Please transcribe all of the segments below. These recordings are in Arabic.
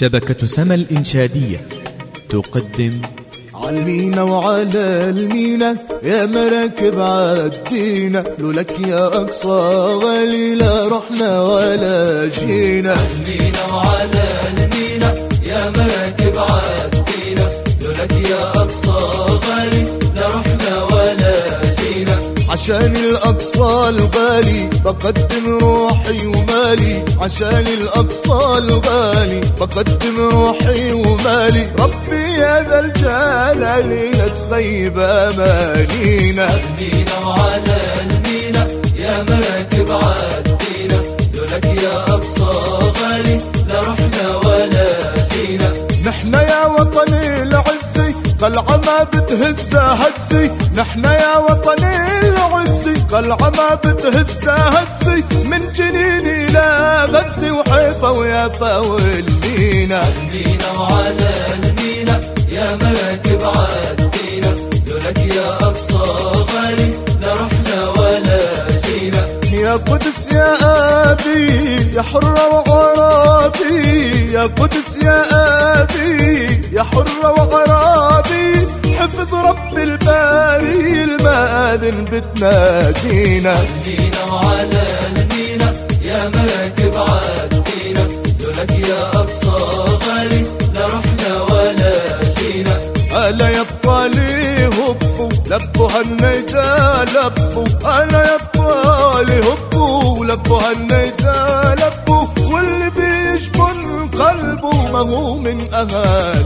شبكة سما الإنشادية تقدم عالمينا وعلى المينا يا مراكب عدينا لولاك يا أقصى غالي لا رحنا ولا جينا. المينا وعلى المينا يا مراكب عدينا عشان الأقصى الغالي بقدم روحي ومالي. عشان الأقصى الغالي بقدم روحي ومالي. ربي يا ذا الجلال لا تخيب أمانينا المينا وعلى المينا يا مراكب عدينا. لولاك يا أقصى غالي لا رحنا ولا جينا. نحنا يا وطني العزي قلعة ما بتهز هزي. نحنا يا وطني قلعة ما بتهز هزي من جنين إلى غزي وحيفا ويافا والمينا. المينا وعلى المينا يا مراكب عدينا لولاك يا أقصى غالي لا رحنا ولا جينا. يا قدس يا أبي يا حرة وغرابي يا قدس يا أبي المآذن بتنادينا. المينا وعلى المينا يا مراكب عدينا لولاك يا أقصى غالي لا رحنا ولا جينا. ألا يبقى لي هبوا لبوا هالنيجا لبوا ألا يبقى لي هبوا لبوا هالنيجا لبوا واللي بيجبن قلبه ما هو من أهالينا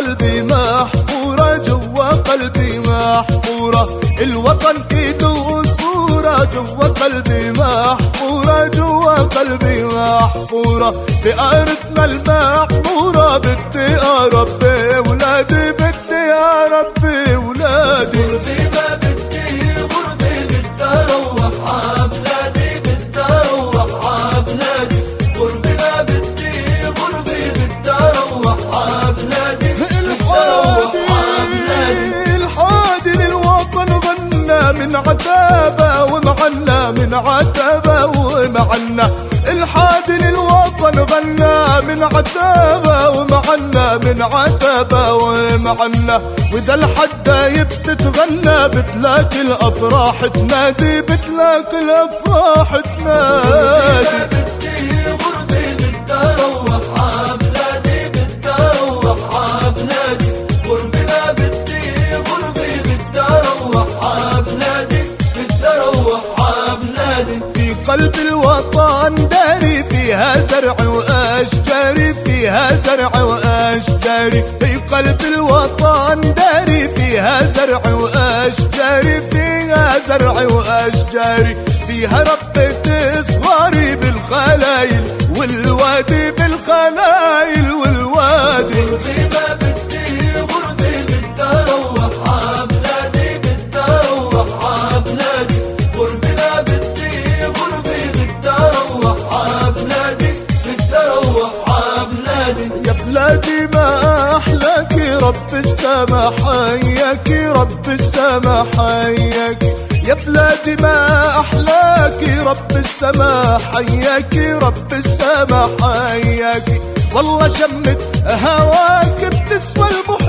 قلبي محفورة جوا قلبي محفورة. الوطن إيده صورة جوا قلبي محفورة جوا قلبي محفورة. بأرضنا المعمورة بدي أربي ولادي بدي أربي ولادي. عتابة ومعنا من عتابة ومعنا. الحادي للوطن غنى من عتابة ومعنا من عتابة ومعنا. وإذا الحدايب تتغنى بتلاقي الأفراح تنادي بتلاقي الأفراح تنادي. قلب الوطن داري فيها زرع واشجار فيها زرع واشجار في قلب الوطن داري فيها زرع واشجار فيها زرع واشجار فيها ربة صغاري ما أحلاك رب السما حياك رب السما حياك. يا بلادي ما أحلاك رب السما حياك رب السما حياك. والله شمت هواك بتسوى المحيط